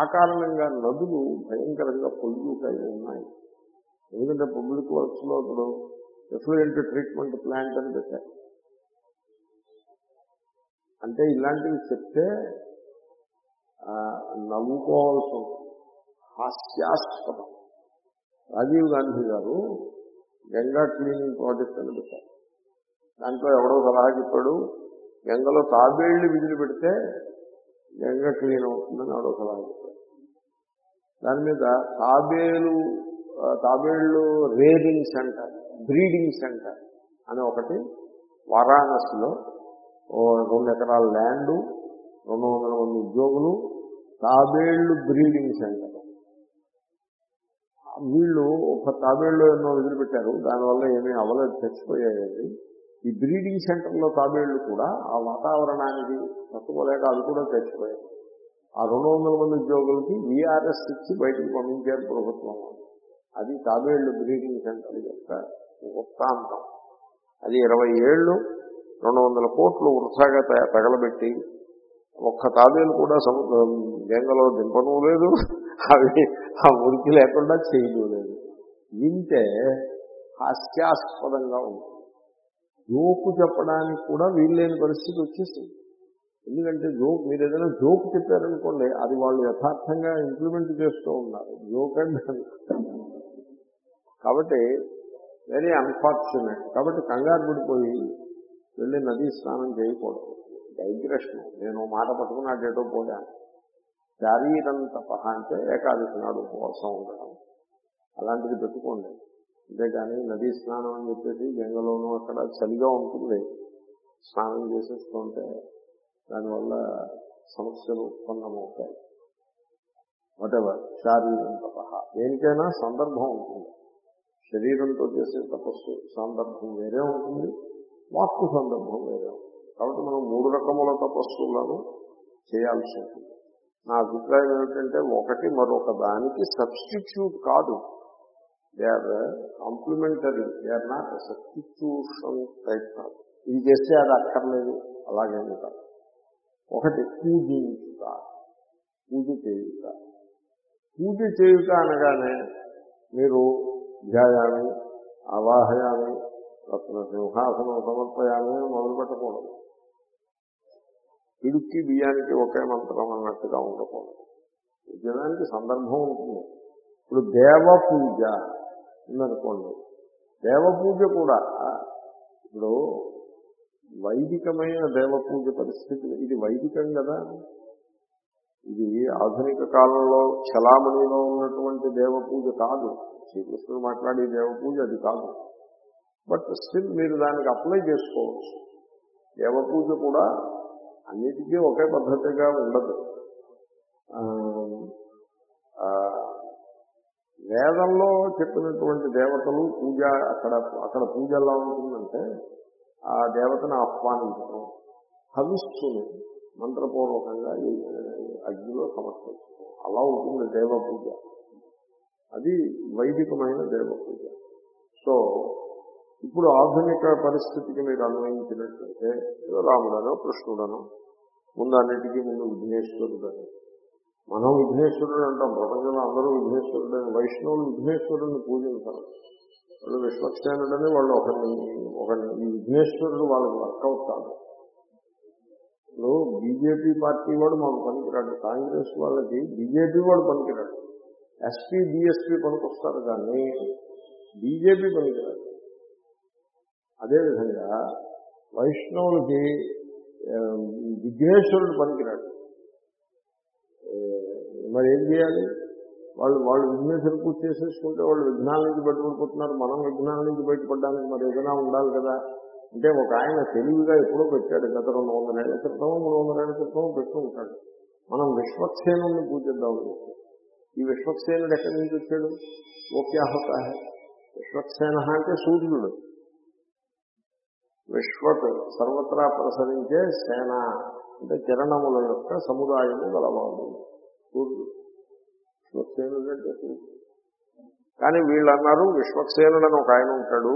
ఆ కారణంగా నదులు భయంకరంగా పొల్యూట్ అయి ఉన్నాయి. ఎందుకంటే పబ్లిక్ వర్క్స్లో ఇప్పుడు ఎఫ్లూయెంట్ ట్రీట్మెంట్ ప్లాంట్ అని పెట్టారు. అంటే ఇలాంటివి చెప్తే నవ్వుకోవాల్సి ఉంటుంది. హాస్యాస్పదం. రాజీవ్ గాంధీ గారు గంగా క్లీనింగ్ ప్రాజెక్ట్ అని పెట్టారు. దాంట్లో ఎవడో సలహా చెప్పాడు గంగలో తాబేళ్ళు విధులు పెడితే గంగ క్లీన్ అవుతుందని ఎవడో సలహా చెప్పాడు దాని మీద తాబేలు తాబేళ్ళు రేరింగ్ సెంటర్ బ్రీడింగ్ సెంటర్ అని ఒకటి వారాణసిలో రెండు ఎకరాల ల్యాండ్ రెండు వందల మంది ఉద్యోగులు తాబేళ్ళు బ్రీడింగ్ సెంటర్ వీళ్ళు ఒక తాబేళ్ళు ఎన్నో వదిలిపెట్టారు దానివల్ల ఏమీ అవ్వలేదు చచ్చిపోయాయి ఈ బ్రీడింగ్ సెంటర్లో తాబేళ్ళు కూడా ఆ వాతావరణానికి తట్టుకోలేక అది కూడా తెచ్చిపోయాయి ఆ రెండు వందల మంది ఉద్యోగులకి వీఆర్ఎస్ ఇచ్చి బయటకు పంపించారు ప్రభుత్వం. అది తాబేళ్ళు బ్రీడింగ్ సెంటర్ యొక్క వృత్తాంతం. అది ఇరవై ఏళ్ళు రెండు వందల కోట్లు వృథాగా త- తగలబెట్టి ఒక్క తాబేలు కూడా గంగలో దింపను లేదు. అవి ఆ ఉనికి లేకుండా చేయడం లేదు. వింటే హాస్యాస్పదంగా ఉంటుంది. జోకు చెప్పడానికి కూడా వీల్లేని పరిస్థితి వచ్చేసింది. ఎందుకంటే జోక్ మీరు ఏదైనా జోక్ చెప్పారనుకోండి అది వాళ్ళు యథార్థంగా ఇంప్లిమెంట్ చేస్తూ ఉన్నారు. జోక్ అంటే కాబట్టి వెరీ అన్ఫార్చునేట్ కాబట్టి కంగారు పడిపోయి వెళ్ళి నదీ స్నానం చేయకూడదు. డైగ్రెషన్ నేను మాట పట్టుకుని అటేటో పోయాను శారీరం తప అంటే ఏకాదశి నాడు ఉపవాసం ఉండడం. అలాంటిది పెట్టుకోండి. అంతేగాని నదీ స్నానం అని చెప్పేసి గంగలోనూ అక్కడ చలిగా ఉంటుంది. స్నానం చేసేస్తుంటే దానివల్ల సమస్యలు ఉత్పన్నమవుతాయి. వాటెవర్ శారీరం తపహ దేనికైనా సందర్భం ఉంటుంది. శరీరంతో చేసే తపస్సు సందర్భం వేరే ఉంటుంది. వాక్కు సందర్భం వేరే ఉంటుంది. కాబట్టి మనం మూడు రకముల తపస్సులను చేయాల్సి ఉంటుంది. నా అభిప్రాయం ఏమిటంటే ఒకటి మరొక దానికి సబ్స్టిట్యూట్ కాదు. They are complementary they are not substitution type ఇది చేస్తే అది అక్కర్లేదు అలాగేమి కాదు ఒకటి పూజించుట పూజ చేయుట. పూజ చేయుట అనగానే మీరు ధ్యాయాన్ని అవాహయాన్ని రత్న సింహాసనం సమర్పయాన్ని మొదలు పెట్టకూడదు. ఇడుక్కి బియ్యానికి ఒకే మంత్రం అన్నట్టుగా ఉండకూడదు. పూజడానికి సందర్భం ఉంటుంది? ఇప్పుడు దేవ పూజ. ఉందనుకోండి. దేవ పూజ కూడా ఇప్పుడు వైదికమైన దేవ పూజ పరిస్థితి ఇది వైదికం కదా. ఇది ఆధునిక కాలంలో చలామణిలో ఉన్నటువంటి దేవ పూజ కాదు. శ్రీకృష్ణుడు మాట్లాడే దేవ పూజ అది కాదు. బట్ స్టిల్ మీరు దానికి అప్లై చేసుకోవచ్చు. దేవ పూజ కూడా అన్నిటికీ ఒకే పద్ధతిగా ఉండదు. వేదంలో చెప్పినటువంటి దేవతలు పూజ అక్కడ అక్కడ పూజ ఎలా ఉంటుందంటే ఆ దేవతను ఆహ్వానించడం. హవిస్సుని మంత్రపూర్వకంగా ఈ అగ్నిలో సమర్పించడం. అలా ఉంటుంది దేవ పూజ అది వైదికమైన దేవ పూజ సో ఇప్పుడు ఆధునిక పరిస్థితికి మీరు అన్వయించినట్లయితే రాముడనో కృష్ణుడనో ముందు అన్నిటికీ ముందు విఘ్నేశ్వరుడనో మనం విఘ్నేశ్వరుడు అంటాం. ప్రపంచంలో అందరూ విఘ్నేశ్వరుడని వైష్ణవులు విఘ్నేశ్వరుడిని పూజించారు. వాళ్ళు విశ్వక్సేనుడని వాళ్ళు ఒకరిని ఒకరిని ఈ విఘ్నేశ్వరుడు వాళ్ళకి వర్కౌట్ కాదు. ఇప్పుడు బీజేపీ పార్టీ వాడు మాకు పనికిరాడు. కాంగ్రెస్ వాళ్ళకి బీజేపీ వాడు పనికిరాడు. ఎస్పీ బిఎస్పీ పనికొస్తారు కానీ బీజేపీ పనికిరాడు అదేవిధంగా వైష్ణవులకి విఘ్నేశ్వరుడు పనికిరాడు. మరి ఏం చేయాలి? వాళ్ళు వాళ్ళు విఘ్నేశ్వర పూజ చేసేసుకుంటే వాళ్ళు విఘ్నాల నుంచి బయటపడిపోతున్నారు. మనం విఘ్నాల నుంచి బయటపడడానికి మరి ఏదైనా ఉండాలి కదా. అంటే ఒక ఆయన తెలివిగా ఎప్పుడో పెట్టాడు గత రెండు వందల ఏళ్ళ క్రితం మూడు వందల ఏళ్ళ క్రితం పెట్టు ఉంటాడు. మనం విశ్వక్సేనుని పూజిద్దాం అనుకుంటున్నాం. ఈ విశ్వక్సేనుడు ఎక్కడి నుంచి వచ్చాడు? ఓకే విశ్వక్సేన అంటే సూర్యుడు. విశ్వత్ సర్వత్రా ప్రసరించే సేన అంటే కిరణముల యొక్క సముదాయము గలవాడు. సూర్యుడు విశ్వక్సేనుడు అంటే సూర్యుడు కానీ వీళ్ళు అన్నారు విశ్వక్సేనుడని ఒక ఆయన ఉంటాడు.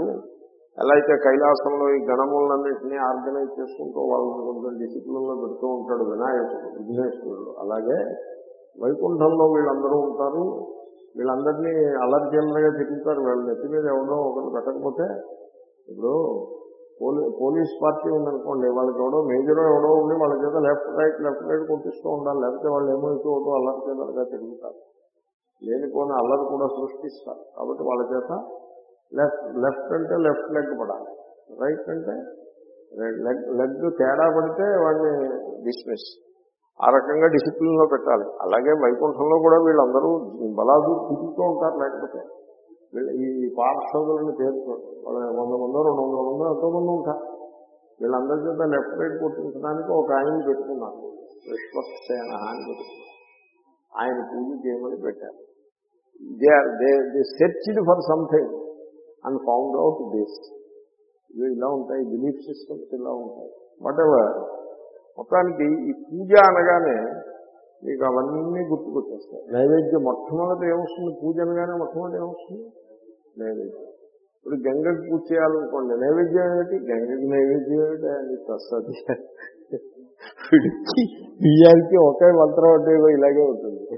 ఎలా అయితే కైలాసంలో ఈ గణములన్నింటినీ ఆర్గనైజ్ చేసుకుంటూ వాళ్ళని కొంచెం డిసిప్లిన్లో పెడుతూ ఉంటాడు వినాయకుడు విఘ్నేశ్వరుడు. అలాగే వైకుంఠంలో వీళ్ళందరూ ఉంటారు. వీళ్ళందరినీ అల్లరి చిల్లరగా తిరుగుతారు వీళ్ళ నెత్తి మీద ఎవడో ఒకరు పెట్టకపోతే ఇప్పుడు పోలీస్ పార్టీ ఉందనుకోండి వాళ్ళకి ఎవడో మేజర్ ఎవడో ఉండి వాళ్ళ చేత లెఫ్ట్ రైట్ లెఫ్ట్ రైట్ కొట్టిస్తూ ఉండాలి. లేకపోతే వాళ్ళు ఏమో ఇటు ఒకటో అల్లరి చేతలుగా తిరుగుతారు. లేనిపోని అల్లరి కూడా సృష్టిస్తారు. కాబట్టి వాళ్ళ చేత లెఫ్ట్ లెఫ్ట్ అంటే లెఫ్ట్ లెగ్ పడాలి. రైట్ అంటే లెగ్ లెగ్ తేడా పడితే వాడిని డిస్మిస్ ఆ రకంగా డిసిప్లిన్లో పెట్టాలి. అలాగే వైకుంఠంలో కూడా వీళ్ళందరూ బలాదు తిరుగుతూ ఉంటారు లేకపోతే. ఈ పార్శ్వదులను చేరుతారు వాళ్ళ వంద మందో రెండు వందల మందో ఎంతో మంది ఉంటారు. వీళ్ళందరి చేత లెఫ్ట్ రైట్ కొట్టించడానికి ఒక ఆయన పెట్టుకున్నారు. విశ్వసేన అని పెట్టుకున్నారు. ఆయన పూజ చేయమని పెట్టారు. They are they they searched for something and found out this ఇవి ఇలా ఉంటాయి బిలీఫ్ సిస్టమ్స్ ఇలా ఉంటాయి. వాట్ ఎవర్ మొత్తానికి ఈ పూజ అనగానే మీకు అవన్నీ గుర్తుకొచ్చేస్తాయి. నైవేద్యం మొట్టమొదటి ఏమొస్తుంది? పూజ అనగానే మొట్టమొదటి ఏమొస్తుంది? నైవేద్యం. ఇప్పుడు గంగకి పూజ చేయాలనుకోండి నైవేద్యం ఏమిటి? గంగకి నైవేద్యం ఏమిటి? అని వస్తుంది పిడికి బియ్యానికి ఒకే మంత్రం అంటే ఇలాగే ఉంటుంది.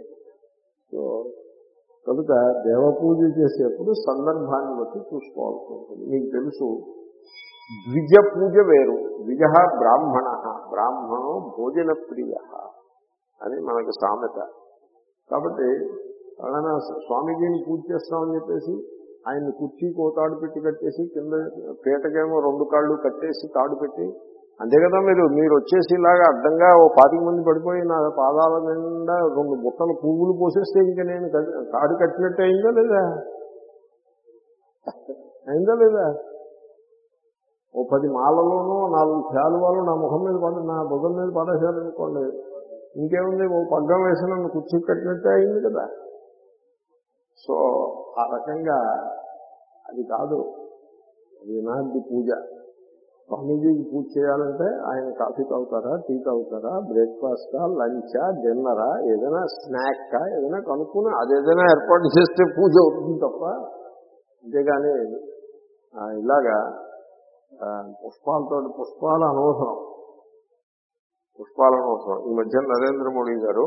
సో కనుక దేవ పూజ చేసేప్పుడు సందర్భాన్ని బట్టి చూసుకోవాల్సి ఉంటుంది. మీకు తెలుసు ద్విజ పూజ వేరు. ద్విజ బ్రాహ్మణ. బ్రాహ్మణో భోజన ప్రియ అని మనకు సామెత. కాబట్టి ఎవరైనా స్వామీజీని పూజ చేస్తామని చెప్పేసి ఆయన్ని కుర్చీ కోతాడు పెట్టి కట్టేసి కింద పీటకేమో రెండు కాళ్ళు కట్టేసి తాడు పెట్టి అంతే కదా మీరు మీరు వచ్చేసి ఇలాగా అడ్డంగా ఓ పాతిక మంది పడిపోయి నా పాదాల నిండా రెండు బుట్టలు పువ్వులు పోసేస్తే ఇంకా నేను తాడు కట్టినట్టు అయిందా లేదా? అయిందా లేదా? ఓ పది మాలలోనూ నాలుగు శాలువాలు నా ముఖం మీద పడి నా భుజం మీద పడేశారనుకోండి ఇంకేముంది? ఓ పగ్గం వేసి నన్ను కుర్చీ కట్టినట్టే అయింది కదా. సో ఆ రకంగా అది కాదు. అది పూజ. స్వామీజీకి పూజ చేయాలంటే ఆయన కాఫీ తాగుతారా టీ తాగుతారా బ్రేక్ఫాస్టా లంచా డిన్నరా ఏదైనా స్నాక్కా ఏదైనా కనుక్కుని అది ఏదైనా ఏర్పాటు చేస్తే పూజ అవుతుంది తప్ప అంతేగాని ఇలాగా పుష్పాలతో పుష్పాలు అనవసరం పుష్పాలు అనవసరం ఈ మధ్య నరేంద్ర మోడీ గారు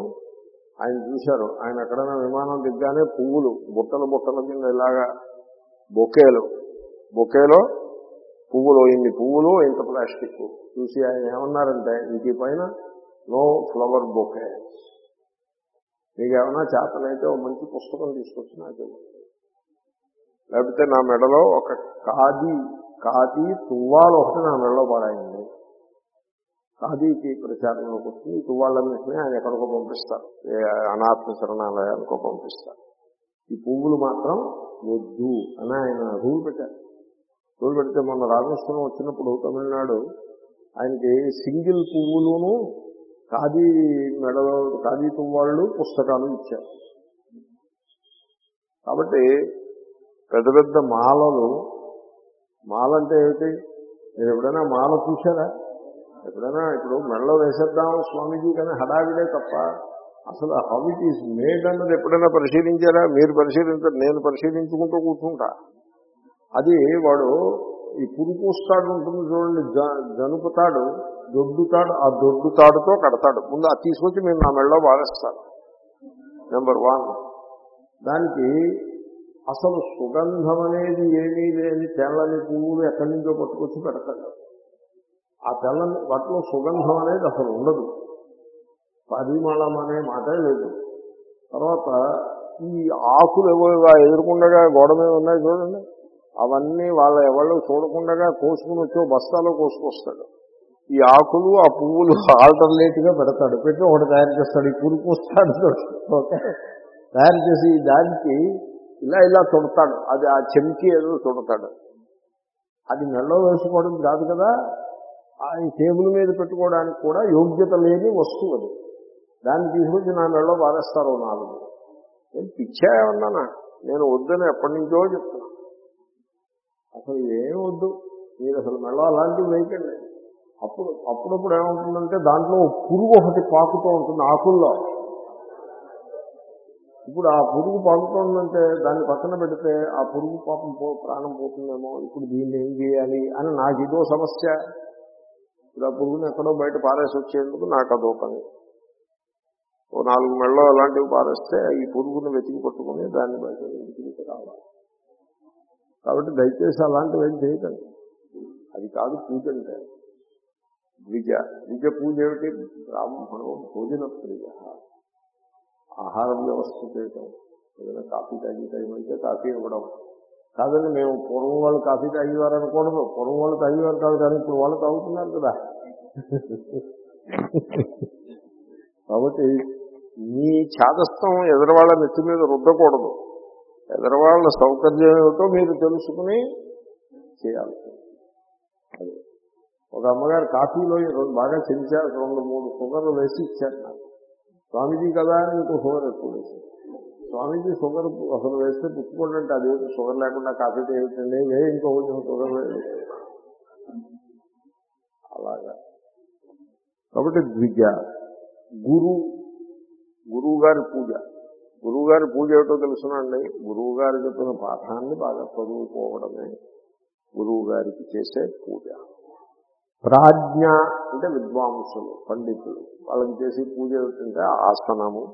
ఆయన చూశారు. ఆయన ఎక్కడైనా విమానం దిగ్గానే పువ్వులు బుట్టలు బుట్టల కింద ఇలాగా బొకేలు. బొకేలో పువ్వులు ఇన్ని పువ్వులు ఇంత ప్లాస్టిక్. చూసి ఆయన ఏమన్నారంటే ఇంటి పైన నో ఫ్లవర్ బొకే. మీకు ఏమన్నా చేతనైతే ఒక మంచి పుస్తకం తీసుకొచ్చి నాకు లేకపోతే నా మెడలో ఒక కాది కాది తువ్వాలు ఒకటి నా మెడలో పడాయింది ఖాదీకి ప్రచారంలోకి వస్తుంది ఇటు తువ్వాళ్ళన్నింటినీ ఆయన ఎక్కడికో పంపిస్తారు. అనాత్మ శరణాలయానికో పంపిస్తారు. ఈ పువ్వులు మాత్రం వద్దు అని ఆయన రూల్ పెట్టారు. రూల్ పెడితే మొన్న రామేశ్వరం వచ్చినప్పుడు తమిళనాడు ఆయనకి సింగిల్ పువ్వులును ఖాదీ మెడలో ఖాదీ తువ్వాళ్ళు పుస్తకాలు ఇచ్చారు. కాబట్టి పెద్ద పెద్ద మాలలు మాల అంటే ఏమిటి? మీరు ఎప్పుడైనా మాల చూసారా ఎప్పుడైనా ఇప్పుడు మెడలో వేసేద్దాం స్వామీజీ కానీ హడావిడే తప్ప అసలు హౌ ఇట్ ఈస్ మేడ్ అన్నది ఎప్పుడైనా పరిశీలించారా? మీరు పరిశీలించారు నేను పరిశీలించుకుంటూ కూర్చుంటా. అది వాడు ఈ పురుకూస్తాడు ఉంటుంది చూడండి జ- జనుపు తాడు దొడ్డు తాడు ఆ దొడ్డు తాడుతో కడతాడు. ముందు అది తీసుకొచ్చి మేము నా మెడలో వాడేస్తాను నెంబర్ వన్ దానికి అసలు సుగంధం అనేది ఏమీ లేని తెల్లని పువ్వులు ఎక్కడి నుంచో పట్టుకొచ్చి పెడతాడు. ఆ తెల్లని వాటిలో సుగంధం అనేది అసలు ఉండదు. పరిమళం అనే మాటే లేదు. తర్వాత ఈ ఆకులు ఎవరుగా ఎదురుకుండగా గోడ మీద ఉన్నాయి చూడండి. అవన్నీ వాళ్ళ ఎవరు చూడకుండా కోసుకుని వచ్చో బస్తాలో కోసుకొస్తాడు. ఈ ఆకులు ఆ పువ్వులు ఆల్టర్నేట్గా పెడతాడు. పెట్టి ఒకటి తయారు చేస్తాడు. ఈ పురుగు ఓకే? తయారు చేసి దానికి ఇలా ఇలా చుడతాడు అది ఆ చెంకి ఏదో చుడతాడు అది నెలలో వేసుకోవడం కాదు కదా? ఈ టేబుల్ మీద పెట్టుకోవడానికి కూడా యోగ్యత లేని వస్తువు అది. దాన్ని తీసుకొచ్చి నా నెలలో పారేస్తారు నాలుగు. నేను పిచ్చా ఏమన్నానా నేను వద్దని ఎప్పటి నుంచో చెప్తున్నా. అసలు ఏం వద్దు? మీరు అసలు మెళ్ళ అలాంటివి వేయకండి. అప్పుడు అప్పుడప్పుడు ఏమవుతుందంటే దాంట్లో పురుగు ఒకటి పాకుతూ ఉంటుంది ఆకుల్లో. ఇప్పుడు ఆ పురుగు పాకుతుందంటే దాన్ని పక్కన పెడితే ఆ పురుగు పాపం పో ప్రాణం పోతుందేమో? ఇప్పుడు దీన్ని ఏం చేయాలి అని నాకు ఇదో సమస్య. ఇప్పుడు ఆ పురుగుని ఎక్కడో బయట పారేసి వచ్చేందుకు నాకు అదో పని. ఓ నాలుగు మెళ్ళో అలాంటివి పారేస్తే ఈ పురుగును వెతికి పట్టుకుని దాన్ని బయట ఇంటికి రావాలి. కాబట్టి దయచేసి అలాంటివి ఏం చేయకండి. అది కాదు పూజ అంటే. ద్విజ. ద్విజ పూజ ఏమిటి? బ్రాహ్మణం భోజన ప్రియ. ఆహారం వ్యవస్థ చేయటం. ఏదైనా కాఫీ తాగి టైం అయితే కాఫీ ఇవ్వడం. కాదండి మేము పూర్వం వాళ్ళు కాఫీ తాగేవారు అనకూడదు పూర్వం వాళ్ళు తాగేవారు కాదు కానీ ఇప్పుడు వాళ్ళు తాగుతున్నారు కదా. కాబట్టి మీ ఛాదస్థం ఎదరవాళ్ళ నెత్తి మీద రుద్దకూడదు. ఎదరవాళ్ళ సౌకర్యం ఏమిటో మీరు తెలుసుకుని చేయాలి. అది. ఒక అమ్మగారు కాఫీలో రెండు బాగా చెంచారు రెండు మూడు షుగర్లు వేసి ఇచ్చారు నాకు. స్వామీజీ కదా అని ఇంకో షుగర్ ఎక్కువ వేసారు స్వామీజీ షుగర్ అసలు వేస్తే పుచ్చుకోండి అంటే అది షుగర్ లేకుండా కాఫీ ఏమిటండి వే ఇంకో కొంచెం షుగర్ అలాగా. కాబట్టి ద్విజ గురు గురువు గారి పూజ. గురువు గారి పూజ ఏమిటో తెలుసునండి. గురువు గారు చెప్పిన పాఠాన్ని బాగా చదువుకోవడమే గురువు గారికి చేసే పూజ. ప్రాజ్ఞ అంటే విద్వాంసులు పండితులు. వాళ్ళకి చేసే పూజ ఏమిటంటే ఆసనము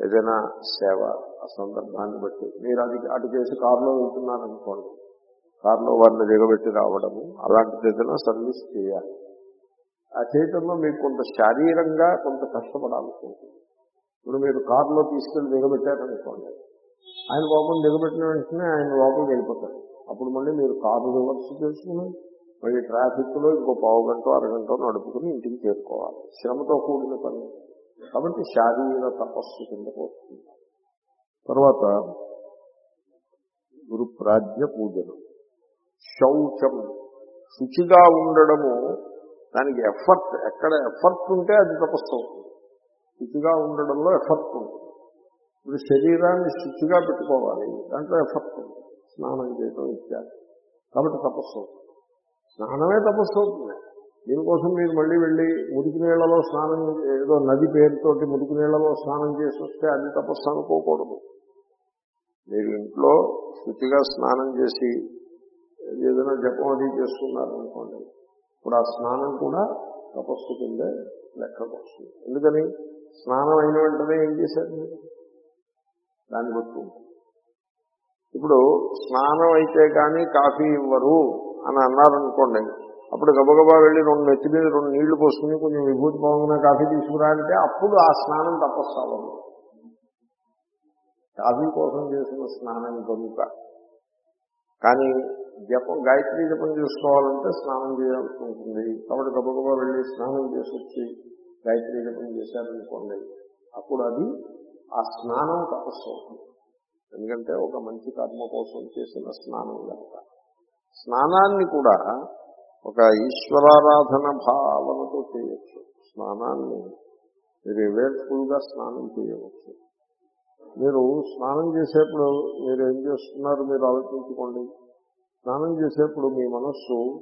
ఏదైనా సేవ ఆ సందర్భాన్ని బట్టి. మీరు అది అటు చేసి కారులో వెళ్తున్నారనుకోండి కారులో వారిని దిగబెట్టి రావడము అలాంటిది ఏదైనా సర్వీస్ చేయాలి. ఆ చేయటంలో మీకు కొంత శారీరంగా కొంత కష్టపడాల్సి ఉంటుంది. ఇప్పుడు మీరు కారులో తీసుకెళ్ళి దిగబెట్టారనుకోండి ఆయన లోపల దిగబెట్టిన వెంటనే ఆయన లోపలికి వెళ్ళిపోతారు. అప్పుడు మళ్ళీ మీరు కారు రివర్స్ చేసుకుని మళ్ళీ ట్రాఫిక్లో ఇంకో పావు గంట అరగంట నడుపుకుని ఇంటికి చేరుకోవాలి. శ్రమతో కూడిన పని. కాబట్టి శారీర తపస్సు కిందకు వస్తుంది తర్వాత గురు ప్రాజ్ఞ పూజలు. శౌచం. శుచిగా ఉండడము దానికి ఎఫర్ట్ ఎక్కడ ఎఫర్ట్ ఉంటే అది తపస్సు అవుతుంది. శుచిగా ఉండడంలో ఎఫర్ట్ ఉంటుంది. ఇప్పుడు శరీరాన్ని శుచిగా పెట్టుకోవాలి దాంట్లో ఎఫర్ట్ ఉంటుంది స్నానం చేయడం ఇత్యాది. కాబట్టి తపస్సు అవుతుంది. స్నానమే తపస్సు అవుతుంది. దీనికోసం మీరు మళ్ళీ వెళ్ళి మురికి నీళ్ళలో స్నానం ఏదో నది పేరుతోటి మురికి నీళ్ళలో స్నానం చేసి వస్తే అది తపస్సు అనుకోకూడదు మీరు ఇంట్లో శుచిగా స్నానం చేసి ఏదైనా జపం అది చేసుకున్నారు అనుకోండి ఇప్పుడు ఆ స్నానం కూడా తపస్సు కిందే లెక్కకు వస్తుంది. ఎందుకని? స్నానం అయిన వెంటనే ఏం చేశారు మీరు? దాన్ని బట్టి ఇప్పుడు స్నానం అయితే కానీ కాఫీ ఇవ్వరు అని అన్నారనుకోండి అప్పుడు గబగబా వెళ్ళి రెండు నెత్తి మీద రెండు నీళ్ళు పోసుకుని కొంచెం విభూతి పొంగిన కాఫీ తీసుకురా అంటే అప్పుడు ఆ స్నానం తపస్సు అవ్వదు కాఫీ కోసం చేసిన స్నానం కనుక. కానీ జపం గాయత్రి జపం చేసుకోవాలంటే స్నానం చేయాల్సి ఉంటుంది. కాబట్టి గబగబా వెళ్ళి స్నానం చేసి వచ్చి గాయత్రి జపం చేశారనుకోండి అప్పుడు అది ఆ స్నానం తపస్సు అవుతుంది ఎందుకంటే ఒక మంచి కర్మ కోసం చేసిన స్నానం కనుక. స్నానాన్ని కూడా ఒక ఈశ్వరారాధన భావనతో చేయొచ్చు. స్నానాన్ని మీరు అవేర్ఫుల్గా స్నానం చేయవచ్చు. మీరు స్నానం చేసేప్పుడు మీరు ఏం చేస్తున్నారు మీరు ఆలోచించుకోండి. స్నానం చేసేప్పుడు మీ మనస్సు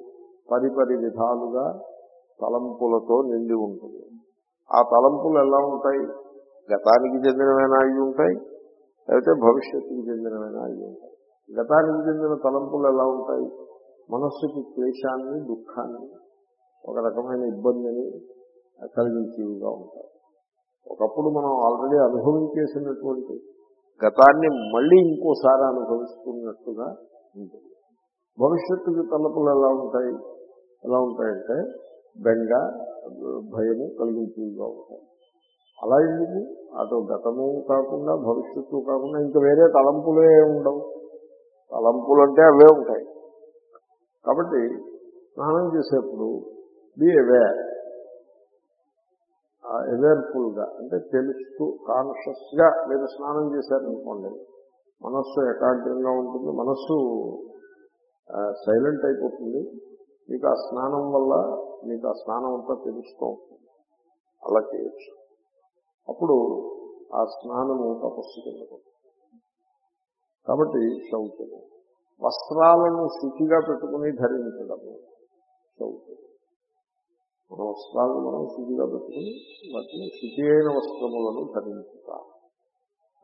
పరిపరి విధాలుగా తలంపులతో నిండి ఉంటుంది. ఆ తలంపులు ఎలా ఉంటాయి? గతానికి చెందినవైనా అయి ఉంటాయి లేకపోతే భవిష్యత్తుకి చెందినవైనా అయి ఉంటాయి. గతానికి చెందిన తలంపులు ఎలా ఉంటాయి? మనస్సుకి క్లేశాన్ని దుఃఖాన్ని ఒక రకమైన ఇబ్బందిని కలిగించేవిగా ఉంటాయి ఒకప్పుడు మనం ఆల్రెడీ అనుభవించేసినటువంటి గతాన్ని మళ్ళీ ఇంకోసారి అనుభవిస్తున్నట్టుగా ఉంటుంది. భవిష్యత్తుకి తలపులు ఎలా ఉంటాయి? ఎలా ఉంటాయంటే బెంగ భయము కలిగించేవిగా ఉంటాయి. అలా ఎందుకు? అటు గతము కాకుండా భవిష్యత్తు కాకుండా ఇంకా వేరే తలంపులే ఉండవు తలంపులు అంటే అవే ఉంటాయి. కాబట్టి స్నానం చేసేప్పుడు బి అవేర్ అవేర్ఫుల్గా అంటే తెలుస్తూ కాన్షియస్గా మీరు స్నానం చేశారనుకోండి మనస్సు ఏకాగ్రంగా ఉంటుంది మనస్సు సైలెంట్ అయిపోతుంది మీకు ఆ స్నానం వల్ల మీకు ఆ స్నానం అంతా తెలుస్తూ అలా చేయొచ్చు. అప్పుడు ఆ స్నానము తపస్సు కాబట్టి శౌచము. వస్త్రాలను శుచిగా పెట్టుకుని ధరించడము. శౌచము మన వస్త్రాలను మనం శుచిగా పెట్టుకుని వాటిని శుచి అయిన వస్త్రములను ధరించుట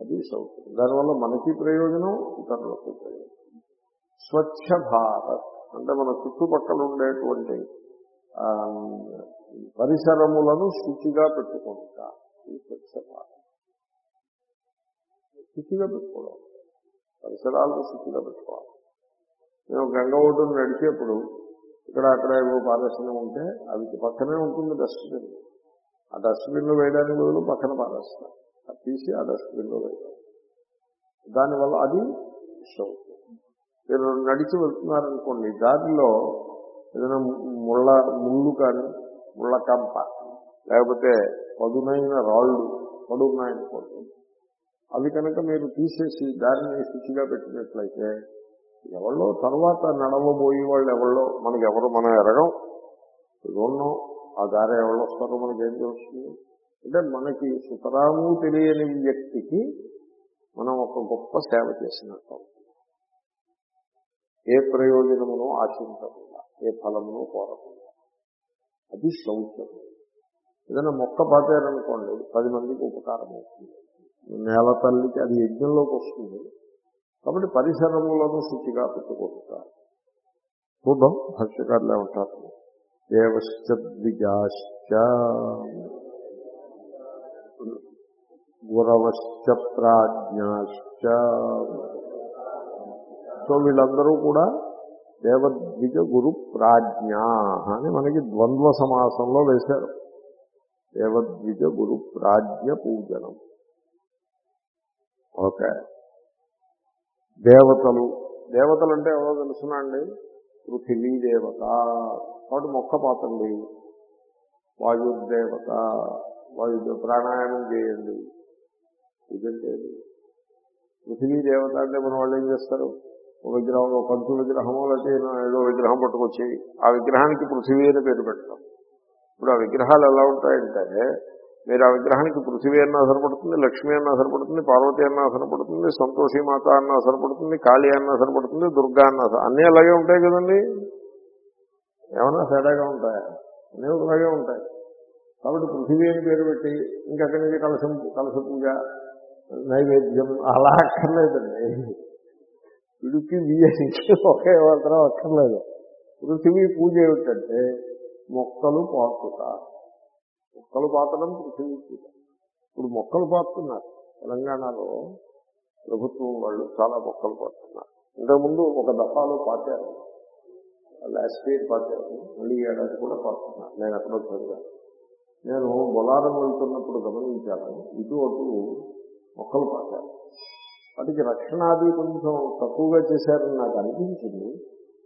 అది శౌచం దానివల్ల మనకి ప్రయోజనం ఇతరులకు ప్రయోజనం. స్వచ్ఛ భారత్ అంటే మన చుట్టుపక్కల ఉండేటువంటి పరిసరములను శుచిగా పెట్టుకుంటా. ఈ స్వచ్ఛభారత్ శుచిగా పెట్టుకోవడం. పరిసరాలను శుచిగా పెట్టుకోవాలి. మేము గంగ ఒడ్డును నడిచేప్పుడు ఇక్కడ అక్కడ ఏవో పారేస్తూనే ఉంటే అవి పక్కనే ఉంటుంది డస్ట్బిన్ ఆ డస్ట్బిన్లో వేయడానికి బదులు పక్కన పారేస్తాం అది తీసి ఆ డస్ట్బిన్లో వేయాలి. దానివల్ల అది ఇష్టం. మీరు నడిచి వెళ్తున్నారనుకోండి దారిలో ఏదైనా ముళ్ళ ముళ్ళు కానీ ముళ్ళ కంప లేకపోతే పదునైన రాళ్ళు పడున్నాయనుకోండి అవి కనుక మీరు తీసేసి దారిని శుచిగా పెట్టినట్లయితే ఎవరో తర్వాత నడవబోయే వాళ్ళు ఎవరో మనకి ఎవరు మనం ఎరగం. ఉన్నాం ఆ దారి ఎవరు వస్తారో మనకి ఏం తెలుస్తుంది? అంటే మనకి సుతరాము తెలియని వ్యక్తికి మనం ఒక గొప్ప సేవ చేసినట్టు ఏ ప్రయోజనమును ఆశించకుండా ఏ ఫలమును కోరకుండా. అది శౌచం ఏదైనా మొక్క పాతారనుకోండి పది మందికి ఉపకారం అవుతుంది నేల తల్లికి అది యజ్ఞంలోకి వస్తుంది. కాబట్టి పరిసరములను శుచిగా పెట్టుకుంటారు. చూద్దాం. భాష్యకారులే ఉంటారు దేవశ్చ ద్విజాశ్చ. గురవశ్చ ప్రాజ్ఞాశ్చ. సో వీళ్ళందరూ కూడా దేవద్విజ గురు ప్రాజ్ఞా అని మనకి ద్వంద్వ సమాసంలో వేశారు. దేవద్విజ గురు ప్రాజ్ఞ పూజనం. ఓకే. దేవతలు. దేవతలు అంటే ఎవరో తెలుసునా అండి? పృథివీ దేవత కాబట్టి మొక్క పాతండి. వాయుదేవత వాయు ప్రాణాయామం చేయండి. పూజ పృథివీ దేవత అంటే మన వాళ్ళు ఏం చేస్తారు? ఒక విగ్రహం ఒక పంచు విగ్రహమో లేకపోతే ఏదో విగ్రహం పట్టుకొచ్చి ఆ విగ్రహానికి పృథివీ అని పేరు పెట్టడం ఇప్పుడు ఆ విగ్రహాలు ఎలా ఉంటాయంటే మీరు ఆ విగ్రహానికి పృథివీ అన్నా సరిపడుతుంది లక్ష్మి అన్నా సరిపడుతుంది పార్వతి అన్నా సరిపడుతుంది సంతోషి మాత అన్నా సరిపడుతుంది కాళీ అన్నా సరిపడుతుంది దుర్గా అన్నా అన్నీ అలాగే ఉంటాయి కదండి? ఏమన్నా తేడాగా ఉంటాయా? అన్నీ అలాగే ఉంటాయి. కాబట్టి పృథివీ అని పేరు పెట్టి ఇంకక్కడి నుంచి కలశం కలశ పూజ నైవేద్యం అలా అక్కర్లేదండి. ఇడుక్కి బియ్యానికి ఒకే మాత్రం అక్కర్లేదు. పృథివీ పూజ ఏమిటంటే మొక్కలు పాకుతారు మొక్కలు పాతడం పృథివీ పూజ ఇప్పుడు మొక్కలు పాతున్నారు. తెలంగాణలో ప్రభుత్వం వాళ్ళు చాలా మొక్కలు పాతున్నారు. ఇంతకుముందు ఒక దఫాలో పాతారు. Last year పాతారు. మళ్ళీ ఏడాది కూడా పాతున్నారు. నేను అక్కడ చదివాను. నేను బొలారం వెళ్తున్నప్పుడు గమనించాను. ఇటు అటు మొక్కలు పాతారు. వాటికి రక్షణాది కొంచెం తక్కువగా చేశారని నాకు అనిపించింది.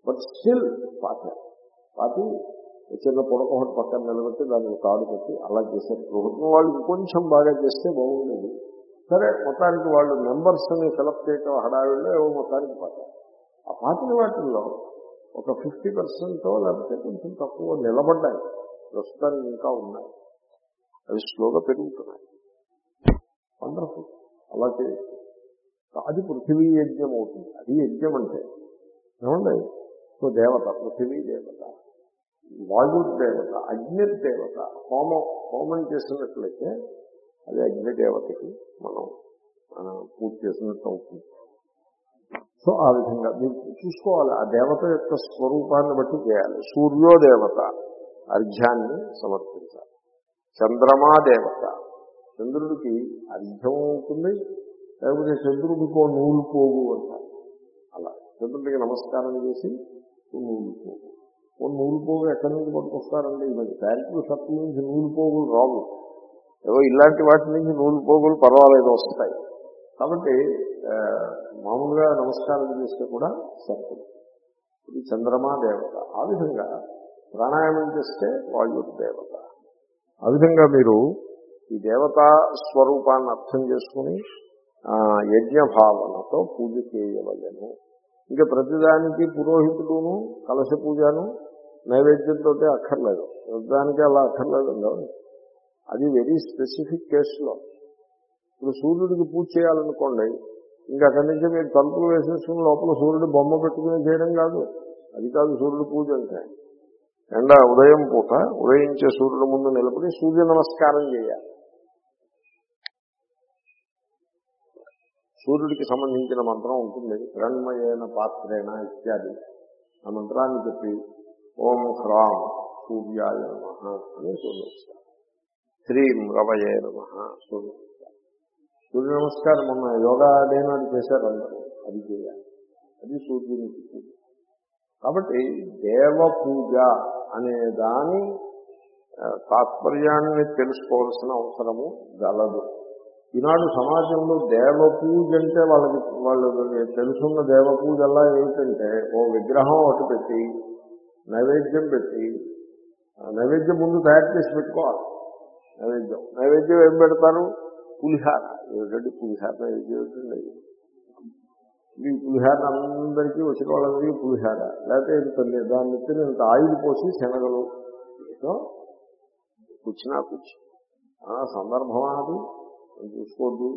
బట్ స్టిల్ పాతారు. పాతి చిన్న పొడక ఒకటి పక్కన నిలబెట్టి దానికి తాడు పెట్టి అలా చేశారు. ప్రభుత్వం వాళ్ళు ఇంకొంచెం బాగా చేస్తే బాగుండేది. సరే మొత్తానికి వాళ్ళు మెంబర్స్ని సెలెక్ట్ చేయటం హడావిడిలో ఏవో మొత్తానికి పాతారు ఆ పాతిన వాటిల్లో ఒక ఫిఫ్టీ పర్సెంట్ లేకపోతే కొంచెం తక్కువ నిలబడ్డాయి. ప్రస్తుతానికి ఇంకా ఉన్నాయి. అవి స్లోగా పెరుగుతున్నాయి. వండర్ఫుల్ అలా చేయొచ్చు అది పృథివీ యజ్ఞం అవుతుంది. అది యజ్ఞం అంటే ఏమండి? సో దేవత పృథివీ దేవత. వాయు దేవత అగ్ని హోమం హోమం చేసినట్లయితే అది అగ్నిదేవతకి మనం పూజ చేసినట్టు అవుతుంది. సో ఆ విధంగా మీరు చూసుకోవాలి ఆ దేవత యొక్క స్వరూపాన్ని బట్టి చేయాలి. సూర్యోదేవత అర్ఘ్యాన్ని సమర్పించాలి. చంద్రమా దేవత చంద్రుడికి అర్ఘ్యం ఉంటుంది లేకపోతే చంద్రుడికో నూలు పోగు అంటారు. అలా చంద్రుడికి నమస్కారం చేసి నూలు పోగు. నూలు పోగు ఎక్కడి నుంచి పట్టుకొస్తారండి? మరి ప్యాంట్లు షర్ట్ల నుంచి నూలు పోగులు రావు. ఏవో ఇలాంటి వాటి నుంచి నూలు పోగులు పర్వాలేదు వస్తాయి. కాబట్టి మామూలుగా నమస్కారం చేస్తే కూడా సత్తు. ఇది చంద్రమా దేవత. ఆ విధంగా ప్రాణాయామం చేస్తే వాయు దేవత. ఆ విధంగా మీరు ఈ దేవతా స్వరూపాన్ని అర్థం చేసుకుని యజ్ఞ భావనతో పూజ చేయవలను. ఇంకా ప్రతిదానికి పురోహితుడును కలశ పూజను నైవేద్యంతో అక్కర్లేదు. ప్రతిదానికి అలా అక్కర్లేదు అది వెరీ స్పెసిఫిక్ కేసులో ఇప్పుడు సూర్యుడికి పూజ చేయాలనుకోండి ఇంకా అక్కడి నుంచి మీరు తలుపులు వేసేసుకుని లోపల సూర్యుడు బొమ్మ పెట్టుకుని చేయడం కాదు. అది కాదు సూర్యుడు పూజ అంటే. ఎండ ఉదయం పూట ఉదయించే సూర్యుడు ముందు నిలబడి సూర్య నమస్కారం చేయాలి. సూర్యుడికి సంబంధించిన మంత్రం ఉంటుంది. హిరణ్మయేన పాత్రేణ ఇత్యాది. ఆ మంత్రాన్ని చెప్పి ఓం హ్రాం సూర్యాయ నమ అని చూడవచ్చు శ్రీం రవయే నమ సూర్య సూర్య నమస్కారం మొన్న యోగా డే నాడు చేశారు అందరూ. అది చేయాలి. అది సూర్యునికి పూజ. కాబట్టి దేవ పూజ అనే దాని తాత్పర్యాన్ని తెలుసుకోవాల్సిన అవసరము గలదు. ఈనాడు సమాజంలో దేవ పూజ అంటే వాళ్ళకి వాళ్ళకి తెలుసున్న దేవ పూజ అలా ఏమిటంటే ఓ విగ్రహం ఒకటి పెట్టి నైవేద్యం పెట్టి నైవేద్యం ముందు తయారు చేసి పెట్టుకోవాలి. నైవేద్యం. నైవేద్యం ఏం పెడతారు? పులిహార. ఏమిటండి పులిహార నైవేద్యం ఏంటండి ఈ పులిహార అందరికీ వచ్చిన వాళ్ళందరికీ పులిహార. లేకపోతే ఇంత దాన్ని ఎత్తిన ఇంత ఆయిల్ పోసి శనగలు సో కూర్చున్నా కూర్చు. ఆ, సందర్భమా అది. చూసుకోవద్దు.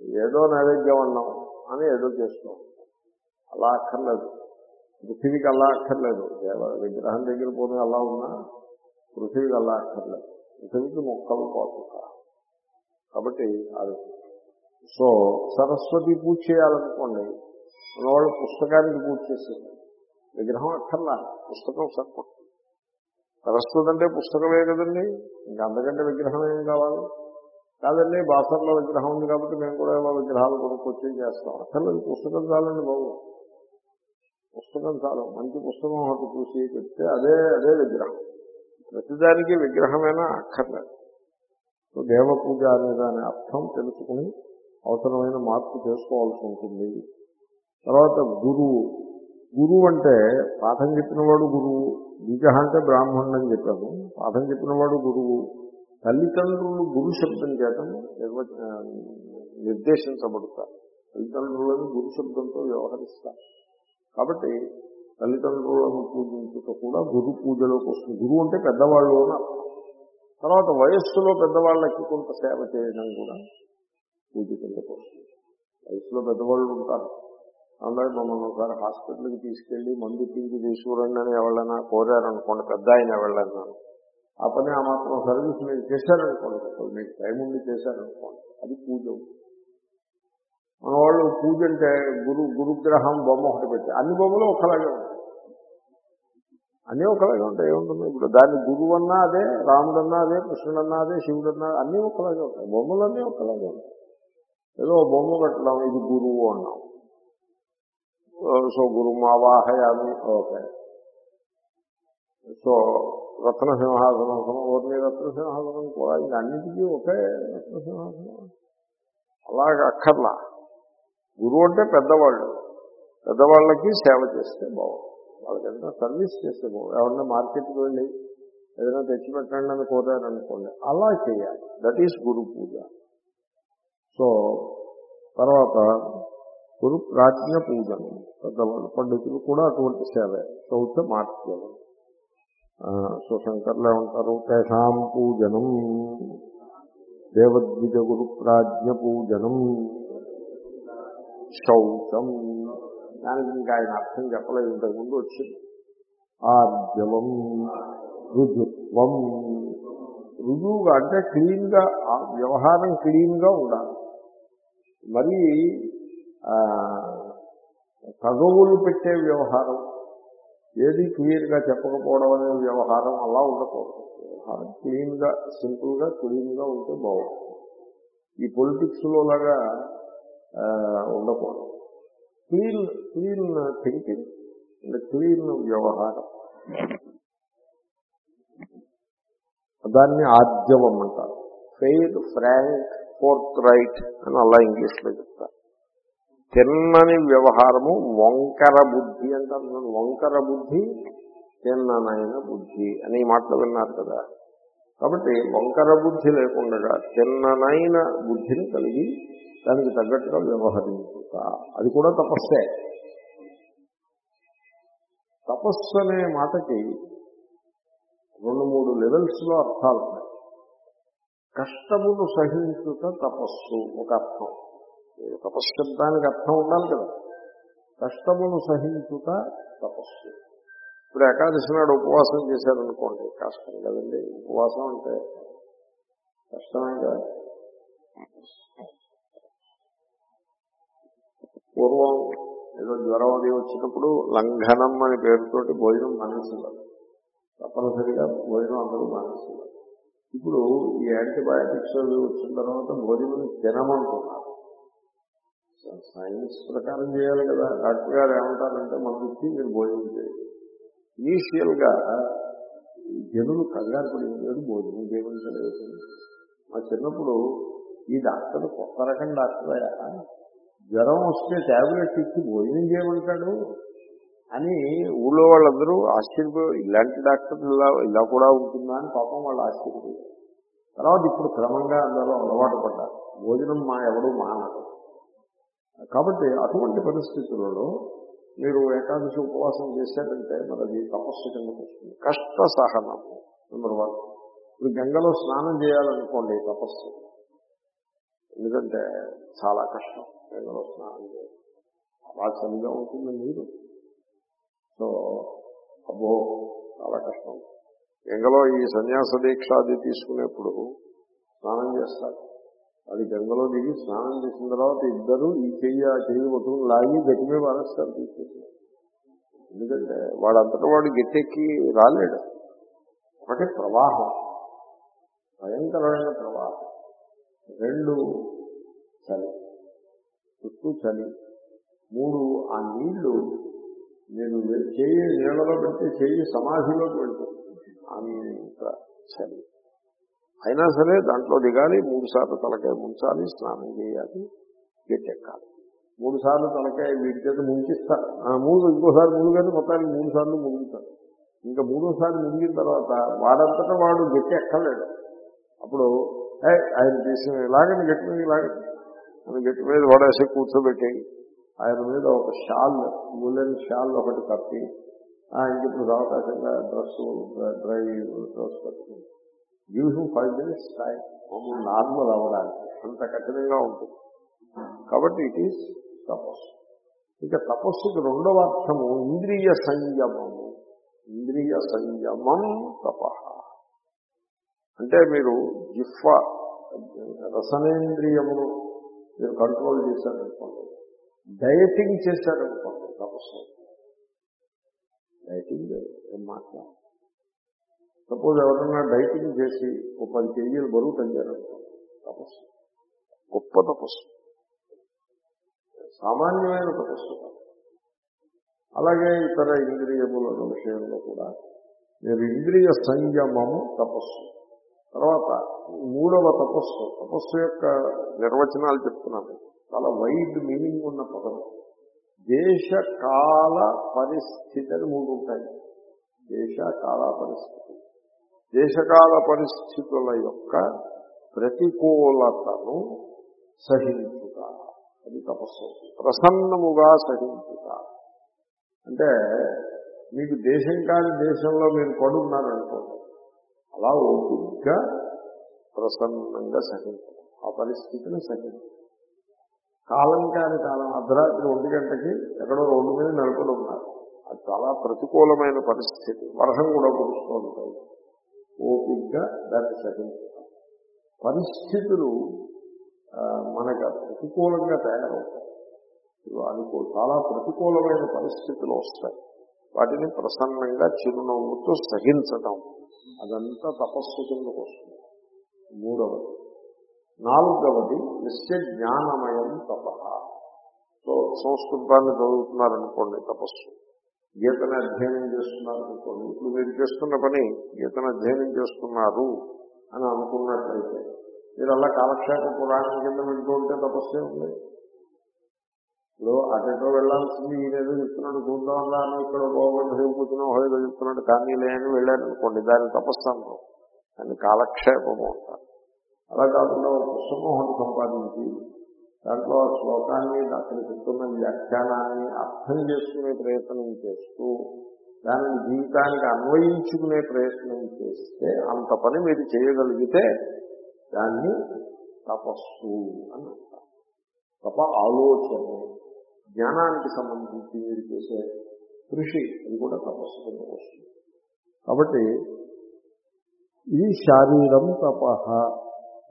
ఏదో నైవేద్యం అన్నాం అని ఏదో చేస్తాం. అలా అక్కర్లేదు. పృథివీకి అలా అక్కర్లేదు. దేవ విగ్రహం దగ్గర పోతే అలా ఉన్నా పృథివీకి అలా అక్కర్లేదు. పృథివీకి మొక్కలు పోతుక కాబట్టి అది సో సరస్వతి పూజ చేయాలనుకోండి మనవాళ్ళు పుస్తకానికి పూజ చేసేది. విగ్రహం అక్కర్లా. పుస్తకం సరిపడుతుంది సరస్వతి అంటే పుస్తకమే కదండి. ఇంకా అంతకంటే విగ్రహం ఏం కావాలి? కాదండి బాసర్లో విగ్రహం ఉంది కాబట్టి మేము కూడా ఏమో విగ్రహాలు కొనుక్కొచ్చి చేస్తాం. అసలు పుస్తకం చాలండి బాబు. పుస్తకం చాలు. మంచి పుస్తకం ఒకటి చూసి పెడితే అదే అదే విగ్రహం. ప్రతిదానికి విగ్రహమైనా అక్కర్లేదు దేవ పూజ అనే దాని అర్థం తెలుసుకుని అవసరమైన మార్పు చేసుకోవాల్సి ఉంటుంది. తర్వాత గురువు. గురువు అంటే పాఠం చెప్పినవాడు గురువు. బీజ అంటే బ్రాహ్మణుడు అని చెప్పాము. పాఠం చెప్పినవాడు గురువు. తల్లిదండ్రులు గురు శబ్దం చేత నిర్వచ నిర్దేశించబడతారు. తల్లిదండ్రులను గురు శబ్దంతో వ్యవహరిస్తారు. కాబట్టి తల్లిదండ్రులను పూజించుట కూడా గురు పూజలోకి వస్తుంది గురువు అంటే పెద్దవాళ్ళు అని తర్వాత వయస్సులో పెద్దవాళ్ళకి కొంత సేవ చేయడం కూడా పూజ కిందకు వస్తుంది వయసులో పెద్దవాళ్ళు ఉంటారు. అందరూ మమ్మల్ని ఒకసారి హాస్పిటల్కి తీసుకెళ్ళి మందు తిండి తీసుకురండి అని ఎవరైనా కోరారనుకోండి పెద్ద ఆయన ఎవరైనా ఆ పని ఆ మాత్రం సర్వీస్ మీరు చేశారనుకోండి అసలు మీకు టైం ఉండి చేశారనుకోండి అది పూజ. మన వాళ్ళు పూజ అంటే గురు గురుగ్రహం బొమ్మ ఒకటి పెట్టారు అన్ని బొమ్మలు ఒకలాగే ఉంటాయి. అన్నీ ఒకలాగే ఉంటాయి ఏముంటుంది? ఇప్పుడు దాన్ని గురువు అన్నా అదే రాముడన్నా అదే కృష్ణుడన్నా అదే శివుడన్నా అన్నీ ఒకలాగే ఉంటాయి బొమ్మలన్నీ ఒకలాగే ఉంటాయి. ఏదో బొమ్మ పెట్టడం ఇది గురువు అన్నాం. సో గురుమావాహయామి ఓకే. సో రత్న సింహాసనం ఓర్ని రత్న సింహాసనం కూడా ఇది అన్నిటికీ ఒకే రత్న సింహాసనం అలాగ అక్కర్లా. గురువు అంటే పెద్దవాళ్ళు. పెద్దవాళ్ళకి సేవ చేస్తే బాగుంది వాళ్ళకంటే సర్వీస్ చేస్తే బాగుంది ఎవరన్నా మార్కెట్కి వెళ్ళి ఏదైనా తెచ్చిపెట్టండి అని కోరారనుకోండి అలా చేయాలి. దట్ ఈస్ గురు పూజ. సో తర్వాత గురు ప్రాజ్ఞ పూజను పెద్దవాళ్ళు పండితులు కూడా అటువంటి సేవే. చౌత మార్గం. సో శంకర్లే ఉంటారు. తేషాం పూజనం. దేవద్విజ గురు ప్రాజ్ఞ పూజనం. శౌచం. దానికి ఇంకా ఆయన అర్థం చెప్పలేదు. ఇంతకుముందు వచ్చింది. ఆర్జవం. రుజుత్వం. రుజువుగా అంటే క్లీన్గా వ్యవహారం క్లీన్గా ఉండాలి. మరి ఆ, తగవులు పెట్టే వ్యవహారం ఏది క్లియర్గా చెప్పకపోవడం అనే వ్యవహారం అలా ఉండకూడదు. వ్యవహారం క్లీన్గా సింపుల్గా క్లీన్గా ఉంటే బాగుంటుంది. ఈ పొలిటిక్స్లో లాగా ఉండకూడదు. Clean clean thinking and clean వ్యవహారం. దాన్ని ఆద్యవం అంటారు. ఫెయిర్ ఫ్రాంక్ ఫోర్త్ రైట్ అని అలా ఇంగ్లీష్లో చెప్తారు. తిన్నని వ్యవహారము వంకర బుద్ధి అంటారు వంకర బుద్ధి తిన్ననైన బుద్ధి అని మాటలు విన్నారు కదా. కాబట్టి వంకర బుద్ధి లేకుండా తిన్ననైన బుద్ధిని కలిగి దానికి తగ్గట్టుగా వ్యవహరించుట అది కూడా తపస్సే. తపస్సు అనే మాటకి రెండు మూడు లెవెల్స్లో అర్థాలు ఉన్నాయి. కష్టమును సహించుట తపస్సు ఒక అర్థం. తపస్సు శబ్దానికి అర్థం ఉండాలి కదా. కష్టమును సహించుట తపస్సు. ఇప్పుడు ఏకాదశి నాడు ఉపవాసం చేశారనుకోండి కష్టం కదండి ఉపవాసం అంటే కష్టమే కదా. పూర్వం ఏదో జ్వరం అది వచ్చినప్పుడు లంఘనం అనే పేరుతోటి భోజనం మానేసేవారు. తప్పనిసరిగా భోజనం అందరూ మానేసేవారు. ఇప్పుడు ఈ యాంటీబయాటిక్స్ అవి వచ్చిన తర్వాత భోజనం తినమంటున్నారు. సైన్స్ ప్రకారం చేయాలి కదా. డాక్టర్ గారు ఏమంటారంటే మన ఇచ్చి మీరు భోజనం చేయాలి ఇనీషియల్గా జనులు కంగారు పడి భోజనం చేయమంటలేదు మా చిన్నప్పుడు ఈ డాక్టర్ కొత్త రకం డాక్టర్ అయ్యా. జ్వరం వస్తే టాబ్లెట్ ఇచ్చి భోజనం చేయమంటాడు అని ఊళ్ళో వాళ్ళందరూ ఆశ్చర్యపోయి ఇలాంటి డాక్టర్ ఇలా ఇలా కూడా ఉంటుందా? అని పాపం వాళ్ళు ఆశ్చర్యపోయారు తర్వాత ఇప్పుడు క్రమంగా అందరూ అలవాటు పడ్డారు. భోజనం మా ఎవడు మానడు. కాబట్టి అటువంటి పరిస్థితులలో మీరు ఏకాదశి ఉపవాసం చేశారంటే మరి అది తపస్సు కిందకు వస్తుంది. కష్ట సహనము నెంబర్ వన్ ఇప్పుడు గంగలో స్నానం చేయాలనుకోండి తపస్సు. ఎందుకంటే చాలా కష్టం గంగలో స్నానం చేయాలి అలా చలిగా ఉంటుంది నీరు. సో అబ్బో చాలా కష్టం. గంగలో ఈ సన్యాస దీక్ష అది తీసుకునేప్పుడు స్నానం చేస్తారు. అది గంగలో దిగి స్నానం చేసిన తర్వాత ఇద్దరు ఈ చెయ్యి ఆ చెయ్యి పట్టుకుని లాగి గట్టి మీద పారేస్తారు తీసుకొచ్చి. ఎందుకంటే వాడంతటా వాడు గట్టెక్కి రాలేడు. ఒకటి ప్రవాహం. భయంకరమైన ప్రవాహం. రెండు చలి. చుట్టూ చలి. మూడు ఆ నీళ్ళు నేను చెయ్యి నీళ్ళలో పెడితే చెయ్యి సమాధిలోకి వెళ్తుంది అంత చలి. అయినా సరే దాంట్లో దిగాలి మూడు సార్లు తలకాయ ముంచాలి స్నానం చేయాలి గట్టెక్కాలి. మూడు సార్లు తలకాయ వీటి చేత ముంచిస్తారు మూడు ఇంకోసారి ముందుగానే మొత్తానికి మూడు సార్లు మునుగుతారు ఇంకా మూడోసారి మునిగిన తర్వాత వాడంతటా వాడు గట్టి ఎక్కలేడు అప్పుడు ఆయన తీసిన ఇలాగని గట్టి మీద ఇలాగని ఆయన గట్టి మీద వాడేసి కూర్చోబెట్టి ఆయన మీద ఒక షాల్ ముల్లెన్ షాల్ ఒకటి కప్పి ఆయన ఇంక ఇప్పుడు అవకాశంగా డ్రెస్ డ్రై డ్రెస్ కట్టుకుని give him five minutes time. మమ్మల్ని నార్మల్ అవ్వడానికి అంత కఠినంగా ఉంటుంది. కాబట్టి ఇట్ ఈస్ తపస్సు. ఇక తపస్సుకి రెండవ అర్థము ఇంద్రియ సంయమము. ఇంద్రియ సంయమం తప. అంటే మీరు జిఫ్ఫ రసనేంద్రియమును మీరు కంట్రోల్ చేశారనుకోండి. డయటింగ్ చేశారనుకోండి తపస్సు. డైటింగ్ ఏం మాట్లాడు సపోజ్ ఎవరన్నా డైటింగ్ చేసి ఒక పది కేజీలు బరువు తగ్గారు తపస్సు. గొప్ప తపస్సు. సామాన్యమైన తపస్సు అలాగే ఇతర ఇంద్రియముల విషయంలో కూడా మీరు ఇంద్రియ సంయమము తపస్సు. తర్వాత మూడవ తపస్సు. తపస్సు యొక్క నిర్వచనాలు చెప్తున్నాను. చాలా వైడ్ మీనింగ్ ఉన్న పదం. దేశ కాల పరిస్థితి అని మూడు ఉంటాయి. దేశ కాల పరిస్థితి. దేశకాల పరిస్థితుల యొక్క ప్రతికూలతను సహించుట. అది తపస్సు. ప్రసన్నముగా సహించుట. అంటే మీకు దేశం కాని దేశంలో మీరు పడున్నారనుకోండి అలా ఓపిగ్గా ప్రసన్నంగా సహించడం ఆ పరిస్థితిని సహించడం. కాలం కాని కాలం అర్ధరాత్రి ఒంటి గంటకి ఎక్కడో రోడ్డు మీద నిలబడి ఉన్నారు. అది చాలా ప్రతికూలమైన పరిస్థితి. వర్షం కూడా కురుస్తూ ఉంటాయి. ఓపిగ్గా దాన్ని సహించడం. పరిస్థితులు మనకు ప్రతికూలంగా తయారవుతాయి. అనుకో చాలా ప్రతికూలమైన పరిస్థితులు వస్తాయి. వాటిని ప్రసన్నంగా చిరునవ్వుతో సహించటం. అదంతా తపస్సు కిందకు వస్తుంది. మూడవది. నాలుగవది నిత్య జ్ఞానమయం తప. సో సంస్కృతాన్ని చదువుతున్నారనుకోండి తపస్సు. గీతను అధ్యయనం చేస్తున్నారనుకోండి ఇప్పుడు మీరు చేస్తున్న పని గీతను అధ్యయనం చేస్తున్నారు అని అనుకున్నట్లయితే మీరు అలా కాలక్షేప పురాణం కింద వింటూ ఉంటే తపస్సే ఉంది. ఇప్పుడు అటెటో వెళ్ళాల్సింది ఈయనేదో చెప్తున్నాడు చూద్దాం అని ఇక్కడ గోవర్ధ సేవ ఏదో చెప్తున్నాడు కానీ లేని వెళ్ళారనుకోండి. దాన్ని తపస్సు అంటాం దాన్ని కాలక్షేపము అంటారు అలా కాకుండా ఒక పుస్తకం సంపాదించి దాంట్లో ఆ శ్లోకాన్ని అక్కడ చెప్తున్న వ్యాఖ్యానాన్ని అర్థం చేసుకునే ప్రయత్నం చేస్తూ దానిని జీవితానికి అన్వయించుకునే ప్రయత్నం చేస్తే అంత పని మీరు చేయగలిగితే దాన్ని తపస్సు అని అంటారు. తప ఆలోచన. జ్ఞానానికి సంబంధించి మీరు చేసే కృషి అది కూడా తపస్సు కింద వస్తుంది. కాబట్టి ఇది శారీరం తపహ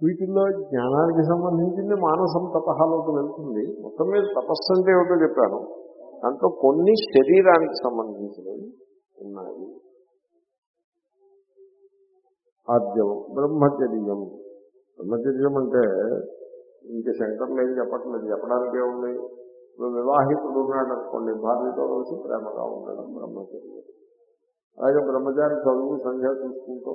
వీటిల్లో జ్ఞానానికి సంబంధించింది మానసం తపహాలోకి వెళ్తుంది. మొత్తం మీద తపస్సు అంటే ఏమిటో చెప్పాను. దాంట్లో కొన్ని శరీరానికి సంబంధించినవి ఉన్నాయి. ఆద్యం బ్రహ్మచర్యం. బ్రహ్మచర్యం అంటే ఇంక శంకర్లు ఏం చెప్పట్లేదు. చెప్పడానికే ఉంది ఇప్పుడు వివాహితుడు ఉన్నాడు అనుకోండి భార్యతో కలిసి ప్రేమగా ఉండడం బ్రహ్మచర్యం. అలాగే బ్రహ్మచారి చదువు సంధ్య చూసుకుంటూ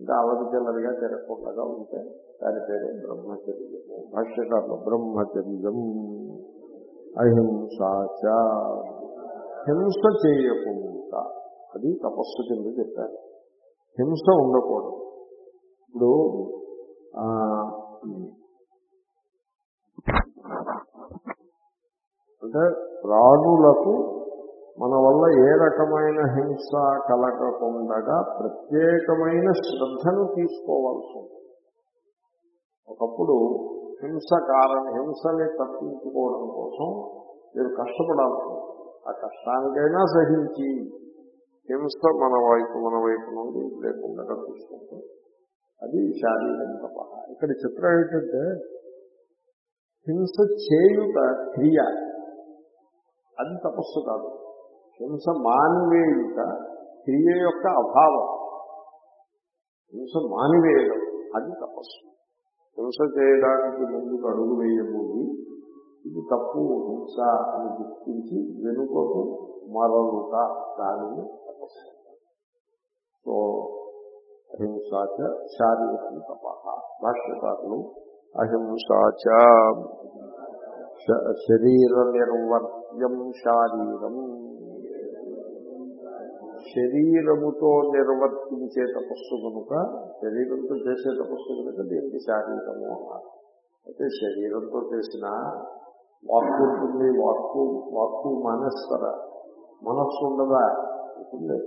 ఇంకా అవధికలరిగా తిరగకుండా ఉంటే దాని పేరే బ్రహ్మచర్యము. భాష్యకారులు బ్రహ్మచర్యం. అహింసాచ హింస చేయకుండా. అది తపస్సు కింద చెప్పారు. హింస ఉండకూడదు. ఇప్పుడు అంటే ప్రాణులకు మన వల్ల ఏ రకమైన హింస కలగకుండా ప్రత్యేకమైన శ్రద్ధను తీసుకోవాల్సి ఉంటుంది. ఒకప్పుడు హింస కారణ హింసని తప్పించుకోవడం కోసం మీరు కష్టపడాల్సి ఆ కష్టానికైనా సహించి హింస మన వైపు మన వైపు నుండి లేకుండా చూసుకుంటే అది శారీరక తప ఇక్కడ చిత్రం ఏంటంటే హింస చేయుట క్రియ. అది తపస్సు కాదు. హింస మానివేయుట క్రియ యొక్క అభావం. హింస మానివేయడం అది తపస్సు. హింస చేయడానికి ముందుకు అడుగు వేయబోయి ఇది తప్పు హింస అని గుర్తించి వెనుకకు మరలుట దానిని తపస్సు. సో అహింసాచ శారీరం తప భాష్యకారులు అహింసాచ శ- శరీర నిర్వర్త్యం శారీరం. శరీరముతో నిర్వర్తించే తపస్సు కనుక శరీరంతో చేసే తపస్సు కనుక దీనికి శారీరము అన్నారు. అయితే శరీరంతో చేసిన వాక్కు ఉంటుంది వాక్కు వాక్కు మానేస్తారా మనస్సు ఉండదా? ఉంటుంది.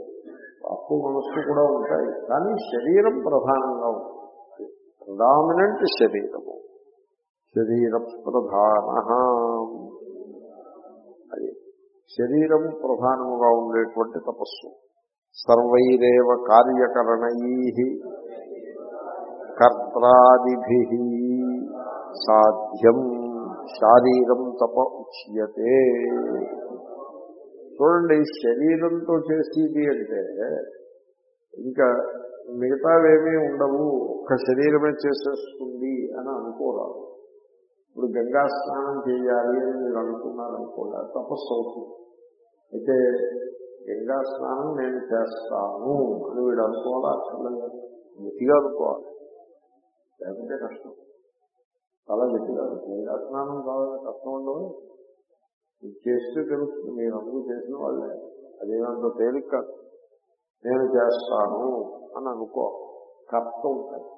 వాక్కు మనస్సు కూడా ఉంటాయి. కానీ శరీరం ప్రధానంగా ఉంటుంది. ప్రధామినెంట్ శరీరము. శరీర ప్రధాన అది. శరీరం ప్రధానముగా ఉండేటువంటి తపస్సు. సర్వైరేవ కార్యకరణై కర్తాదిభి సాధ్యం శారీరం తప ఉచ్యతే. చూడండి శరీరంతో చేసేది అంటే ఇంకా మిగతావేమీ ఉండవు ఒక్క శరీరమే చేసేస్తుంది అని అనుకోరాదు. ఇప్పుడు గంగా స్నానం చేయాలి అని మీరు అనుకున్నారు తపస్సు అవుతుంది. అయితే గంగా స్నానం నేను చేస్తాను అని వీడు అనుకోవాలా? అక్కర్లేదు గట్టిగా అనుకోవాలి. లేకుంటే కష్టం. చాలా గట్టిగా. గంగా స్నానం కావాలి కష్టం ఉండవు ఇది చేస్తే తెలుస్తుంది. మీరు అందరూ చేసిన వాళ్ళే. అదేమంత తేలిక. కాదు. నేను చేస్తాను అని అనుకో కర్త ఉంటుంది.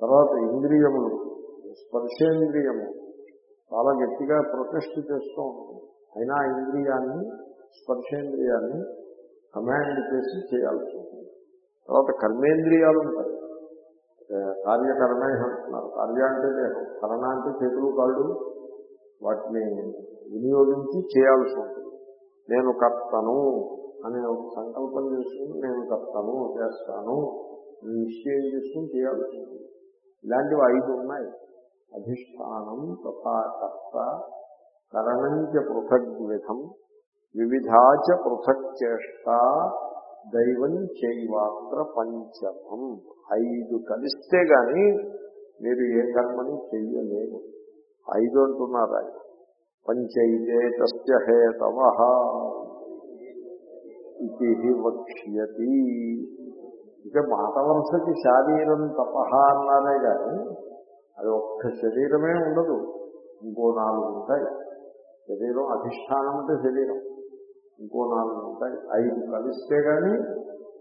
తర్వాత ఇంద్రియములు. స్పర్శేంద్రియము. చాలా గట్టిగా ప్రొటెస్ట్ చేస్తూ ఉంటుంది అయినా ఇంద్రియాన్ని స్పర్శేంద్రియాన్ని కమాండ్ చేసి చేయాల్సి ఉంటుంది. తర్వాత కర్మేంద్రియాలు ఉంటాయి. ఏ, కార్యకరణ అంటున్నారు. కార్య అంటే దేహం కరణ అంటే చేతులు కాళ్ళు వాటిని వినియోగించి చేయాల్సి ఉంటుంది. నేను కర్తను అనే ఒక సంకల్పం చేసుకుని నేను కర్తను చేస్తాను నిశ్చయం చేసుకుని చేయాల్సి ఉంటుంది. ఇలాంటివి ఐదు ఉన్నాయి. అధిష్టానం తథా కర్త కరణంచ పృథగ్విధం వివిధాచ పృథక్ చేష్ట దైవం చేయవాత్ర పంచమం. ఐదు కలిస్తే గాని మీరు ఏ కర్మని చెయ్యలేరు. ఐదు అంటున్నారు ఆయన. పంచైతే తస్య హేతవ ఇది వక్ష్యతి. ఇక మాట వరుసకి శారీరం తపహ అన్నారే కానీ అది ఒక్క శరీరమే ఉండదు. ఇంకో నాలుగు ఉంటాయి. శరీరం అధిష్టానం అంటే శరీరం. ఇంకో నాలుగు ఉంటాయి. ఐదు కలిస్తే గాని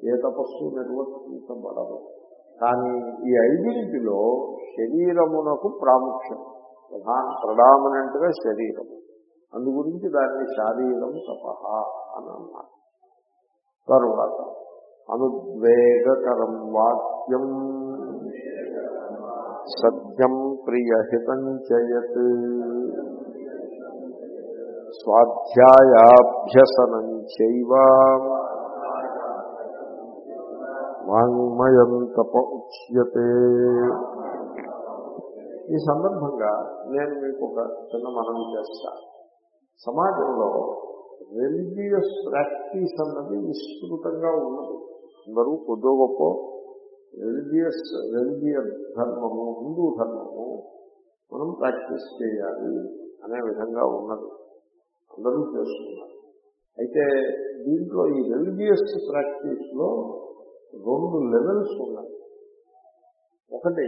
ఏ తపస్సు నిర్వర్తించబడదు కానీ ఈ ఐదింటిలో శరీరమునకు ప్రాముఖ్యం. ప్రధాన ప్రడామినెంట్గా శరీరం. అందు గురించి దాన్ని శారీరం తపహ అని అన్నారు. తరువాత అనుద్వేగకరం వాక్యం సత్యం ప్రియహితం చేయత్ స్వాధ్యాయాభ్యసనం చైవ. వాంగ్మయం తప ఉచ్యతే. ఈ సందర్భంగా నేను మీకు ఒక చిన్న మనం చేస్తా. సమాజంలో రిలీజియస్ ప్రాక్టీస్ అన్నది విస్తృతంగా ఉన్నది. అందరూ కొద్దో గొప్ప రిలీజియస్ రిలీజియన్ ధర్మము హిందూ ధర్మము మనం ప్రాక్టీస్ చేయాలి అనే విధంగా ఉన్నది. అందరూ చేస్తున్నారు. అయితే దీంట్లో ఈ రిలీజియస్ ప్రాక్టీస్లో రెండు లెవెల్స్ ఉన్నాయి. ఒకటి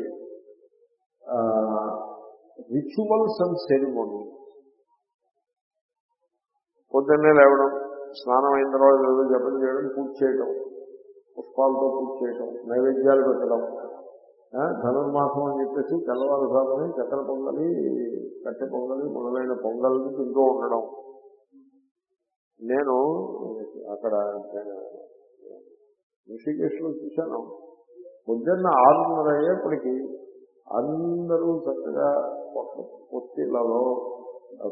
రిచువల్స్ అండ్ సెరిమోనీ పొద్దున్నే లేవడం స్నానం అయిన తర్వాత ఏదో జపం చేయడం పూజ చేయడం పుష్పాలతో పూజ చేయడం నైవేద్యాలు పెట్టడం ధనుర్మాసం అని చెప్పేసి తెల్లవారుజాముని చక్కెర పొంగలి కట్టె పొంగలి మొదలైన పొంగల్ని తింటూ ఉండడం. నేను అక్కడ ఋషికేశ్లో చూశాను. పొద్దున్న ఆరున్నర అయ్యేప్పటికీ అందరూ చక్కగా పొత్తిళ్ళలో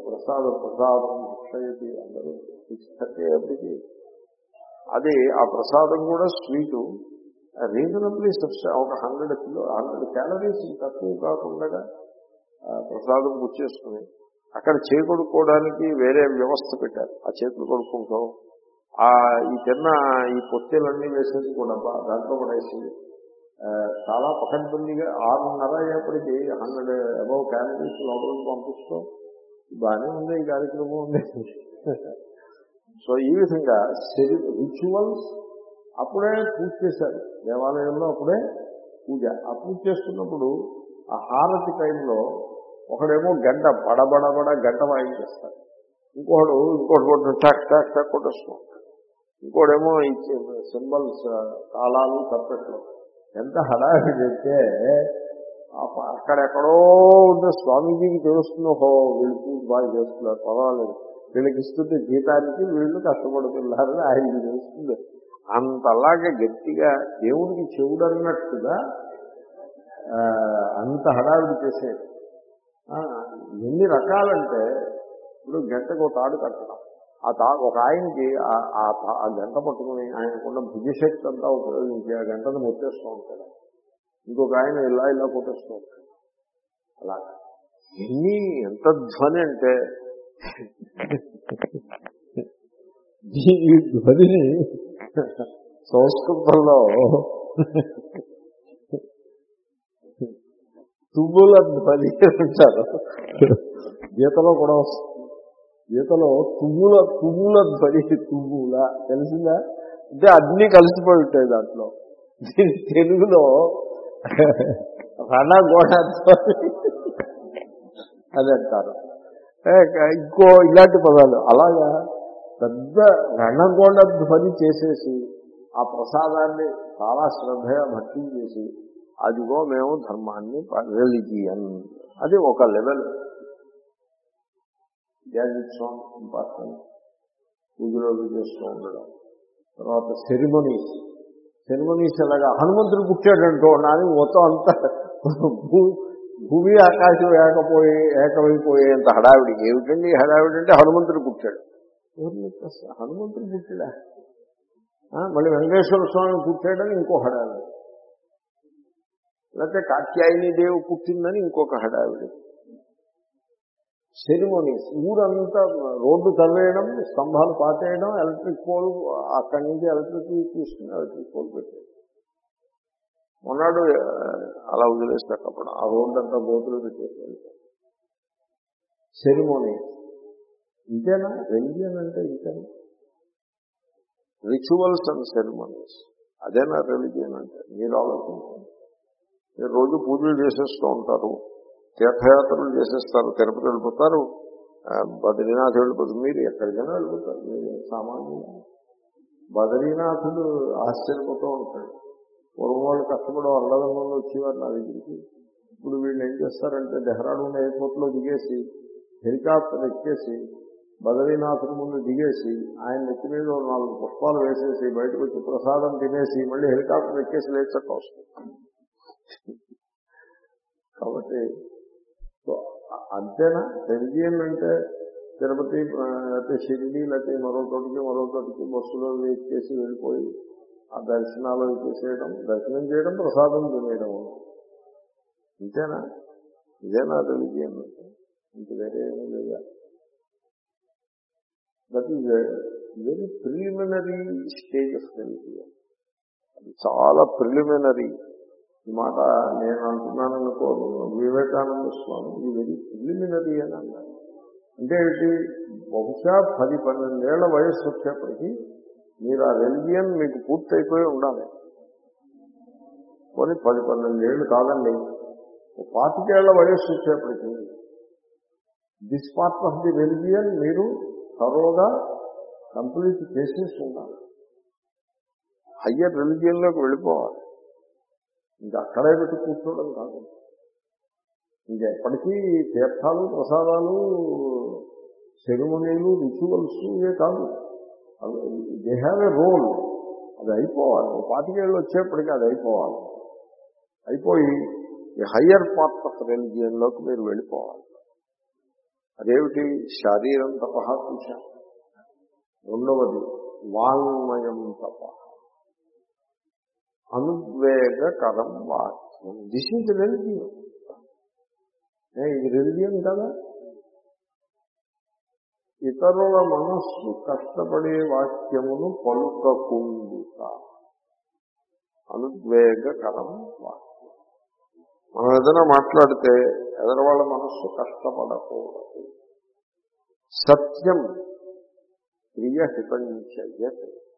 ప్రసాద ప్రసాదం భిక్షయతి అందరూ. సిక్స్ థర్టీ అయ్యేప్పటికీ అది ఆ ప్రసాదం కూడా స్వీటు. రీజనబ్లీ ఒక హండ్రెడ్ కిలో హండ్రెడ్ క్యాలరీస్ తక్కువ కాకుండా ఆ, ప్రసాదం గుచ్చేసుకుని అక్కడ చేకొడుకోవడానికి వేరే వ్యవస్థ పెట్టారు. ఆ చేతులు కొడుకుంటాం ఆ ఈ తిన్న ఈ పొత్తిలన్నీ వేసేసి కూడా దాంట్లో పడేసి చాలా పకడ్బందీగా ఆరున్నర అయ్యేప్పటికీ హండ్రెడ్ అబౌవ్ క్యాలరీస్ లోపలికి పంపిస్తూ బాగానే ఉంది ఈ కార్యక్రమం ఉంది. సో ఈ విధంగా రిచువల్స్ అప్పుడే పూజ చేశారు. దేవాలయంలో అప్పుడే పూజ. ఆ పూజ చేస్తున్నప్పుడు ఆ హారతి టైంలో ఒకడేమో గంట బడబడబడ గంట వాయించేస్తాడు. ఇంకోడు ఇంకోటి కొట్టు టాక్ టాక్ టాక్ కొట్టేస్తూ ఇంకోడేమో ఇచ్చే సింబల్స్ కాలాలు తప్పట్లు ఎంత హడావిడి చెప్తే అక్కడెక్కడో ఉన్న స్వామీజీకి తెలుస్తుంది హో వీళ్ళు పూజ బాగా చేస్తున్నారు పర్వాలేదు. వీళ్ళకి ఇస్తుంటే జీతానికి వీళ్ళు కష్టపడుతున్నారని ఆయనకి తెలుస్తుంది. అంతలాగే గట్టిగా దేవుడికి చెవుడు అన్నట్టుగా అంత హడావిడి చేసేది. ఎన్ని రకాలంటే ఇప్పుడు గంటకు ఒక తాడు కట్టడం. ఆ తా ఒక ఆయనకి ఆ- ఆ గంట పట్టుకుని ఆయనకున్న భుజశక్తి అంతా ఉపయోగించి ఆ గంటను ముట్టేస్తూ ఉంటాడు. ఇంకొక ఆయన ఇలా ఇలా కొట్టేస్తూ ఉంటాడు. అలా. ఎన్ని ఎంత ధ్వని అంటే ఈ ఈ ధ్వనిని సంస్కృతంలో తువ్వుల ధ్వని అంటారు గీతలో కూడా వస్తుంది. గీతలో తువ్వుల తువ్వుల ధ్వని తువ్వుల తెలిసిందా? అంటే అన్ని కలిసిపోయి ఉంటాయి దాంట్లో. దీని తెలుగులో రణగోడ ధ్వని అది అంటారు. ఇంకో ఇలాంటి పదాలు. అలాగా పెద్ద రణగోడ ధ్వని చేసేసి ఆ ప్రసాదాన్ని చాలా శ్రద్ధగా భక్తి చేసి అదిగో మేము ధర్మాన్ని రిలిజియన్ అది ఒక లెవెల్ ధ్యానించడం ఇంపార్టెంట్ పూజలో చేస్తూ ఉండడం. తర్వాత సెరిమనీస్ సెరిమనీస్ ఎలాగా? హనుమంతుడు పుట్టాడంటూ నాది మొత్తం అంతా భూ- భూమి ఆకాశం ఏకపోయి ఏకమైపోయేంత హడావిడి. ఏమిటండి హడావిడి అంటే హనుమంతుడు పుట్టాడు. హనుమంతుడు పుట్టాడా? మళ్ళీ వెంకటేశ్వర స్వామి పుట్టాడని ఇంకో హడావిడి. లేకపోతే కాత్యాయని దేవి పుట్టిందని ఇంకొక హడావిడి. సెరిమోనీస్ ఊరంతా రోడ్డు తవ్వేయడం స్తంభాలు పాతేయడం ఎలక్ట్రిక్ పోల్ అక్కడి నుంచి ఎలక్ట్రిక్ తీసుకుని ఎలక్ట్రిక్ పోల్ పెట్టేది మొన్నాడు అలా వదిలేస్తారు అప్పుడు ఆ రోడ్డు అంతా బోతులు పెట్టేసి సెరిమోనీ ఇంతేనా? రెలిజియన్ అంటే ఇంతేనా? రిచువల్స్ అండ్ సెరిమోనీస్ అదేనా రెలిజియన్ అంటే? మీరు ఆలోచించండి. మీరు రోజు పూజలు చేసేస్తూ ఉంటారు. తీర్థయాత్రలు చేసేస్తారు. తిరుపతి వెళ్ళిపోతారు. బద్రీనాథ్ వెళ్ళిపోతారు మీరు ఎక్కడికైనా వెళ్ళిపోతారు. మీరు సామాన్యులు బద్రీనాథుడు ఆశ్చర్యపోతూ ఉంటాడు. పూర్వం వాళ్ళు కష్టపడి అల్లదంలో వచ్చేవారు నా దగ్గరికి. ఇప్పుడు వీళ్ళు ఏం చేస్తారంటే డెహ్రాడూన్ ఎయిర్పోర్ట్లో దిగేసి హెలికాప్టర్ ఎక్కేసి బద్రీనాథుడి ముందు దిగేసి ఆయన నెత్తి మీద నాలుగు పుష్పాలు వేసేసి బయటకు వచ్చి ప్రసాదం తినేసి మళ్ళీ హెలికాప్టర్ ఎక్కేసి లేచక్క వస్తుంది కాబట్టి సో అంతేనా? రెలిజియన్ అంటే తిరుపతి లేకపోతే షిరిడి లేకపోతే మరో చోటికి మరో చోటికి బస్సులో ఎక్కేసి వెళ్ళిపోయి ఆ దర్శనాలు చేసేయడం దర్శనం చేయడం ప్రసాదం తినేయడం ఇంతేనా ఇదేనా రిలీజియన్. అంటే ఇంక వేరే ఏమీ లేదా? That is very preliminary stage of religion అది చాలా ప్రిలిమినరీ ఈ మాట నేను అంటున్నాను అనుకోను. వివేకానంద స్వామి ఈ వెరీ ప్రిలిమినరీ అని అన్నారు. అంటే ఏంటి? బహుశా పది పన్నెండేళ్ళ వయస్సు వచ్చేప్పటికీ మీరు ఆ రెలిజియన్ మీకు పూర్తయిపోయి ఉండాలి. కొన్ని పది పన్నెండేళ్ళు కాదండి. పాతికేళ్ళ వయస్సు వచ్చేప్పటికీ this part of the religion మీరు తరోగా కంప్లీట్ చేసేసి ఉండాలి. హయ్యర్ రెలిజియన్లోకి వెళ్ళిపోవాలి. ఇంకా అక్కడే పెట్టి కూర్చోవడం కాదు. ఇంకా ఎప్పటికీ తీర్థాలు ప్రసాదాలు సెరమనీలు రిచువల్స్ ఇవే కాదు. They have a role. అది అయిపోవాలి. పాతికేళ్ళు వచ్చేప్పటికీ అది అయిపోవాలి. అయిపోయి ఈ హయ్యర్ పార్ట్ ఆఫ్ రిలిజియన్లోకి మీరు వెళ్ళిపోవాలి. అదేమిటి? శారీరం తపహ రెండవది వాంగ్మయం తపహ అనుద్వేగకరం వాక్యం. దిస్ ఈజ్ రెలిజియన్ ఇది రెలిజియన్ కదా? ఇతరుల మనస్సు కష్టపడే వాక్యమును పలుకకుండుట. అనుద్వేగకరం వాక్యం. మనం ఏదైనా మాట్లాడితే ఎదరవాళ్ళ మనస్సు కష్టపడకూడదు. సత్యం ప్రియహితంచయత్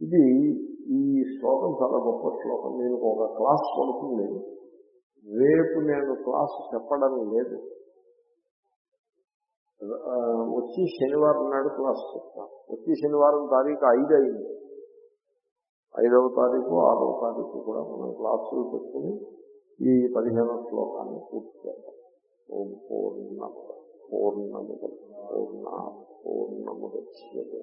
ఇది ఈ శ్లోకం చాలా గొప్ప శ్లోకం. నేను ఒక క్లాస్ పడుతుంది రేపు నేను క్లాస్ చెప్పడం లేదు. వచ్చి శనివారం నాడు క్లాస్ చెప్తాను. వచ్చి శనివారం తారీఖు ఐదు అయింది. ఐదవ తారీఖు ఆరవ తారీఖు కూడా మనం క్లాసులు పెట్టుకుని ఈ పదిహేనవ శ్లోకాన్ని పూర్తి చేద్దాం. ఓం పూర్ణ పూర్ణముద పూర్ణ పూర్ణముద్యతే